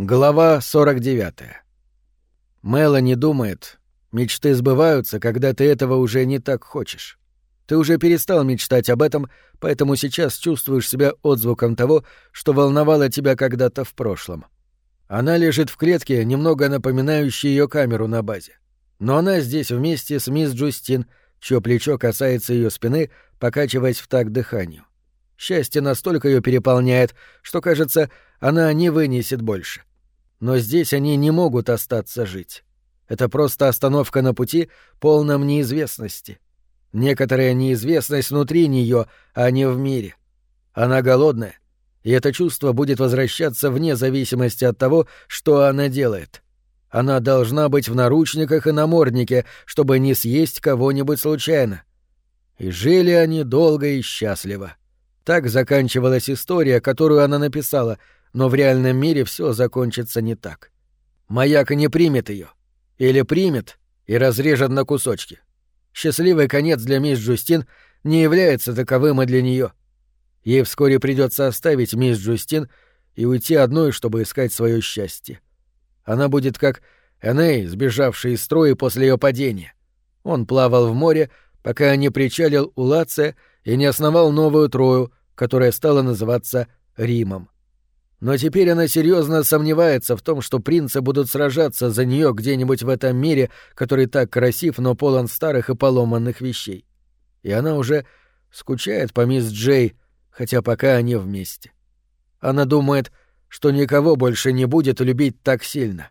Глава 49. Мелани думает, мечты сбываются, когда ты этого уже не так хочешь. Ты уже перестал мечтать об этом, поэтому сейчас чувствуешь себя отзвуком того, что волновало тебя когда-то в прошлом. Она лежит в клетке, немного напоминающей ее камеру на базе. Но она здесь вместе с мисс Джустин, чье плечо касается ее спины, покачиваясь в такт дыханию. Счастье настолько ее переполняет, что, кажется, она не вынесет больше. Но здесь они не могут остаться жить. Это просто остановка на пути, полном неизвестности. Некоторая неизвестность внутри нее, а не в мире. Она голодная, и это чувство будет возвращаться вне зависимости от того, что она делает. Она должна быть в наручниках и наморднике, чтобы не съесть кого-нибудь случайно. И жили они долго и счастливо. Так заканчивалась история, которую она написала — но в реальном мире все закончится не так. Маяк не примет ее. Или примет и разрежет на кусочки. Счастливый конец для мисс Джустин не является таковым и для нее. Ей вскоре придется оставить мисс Джустин и уйти одной, чтобы искать свое счастье. Она будет как Эней, сбежавший из строя после ее падения. Он плавал в море, пока не причалил у Лация и не основал новую Трою, которая стала называться Римом. Но теперь она серьезно сомневается в том, что принцы будут сражаться за нее где-нибудь в этом мире, который так красив, но полон старых и поломанных вещей. И она уже скучает по мисс Джей, хотя пока они вместе. Она думает, что никого больше не будет любить так сильно.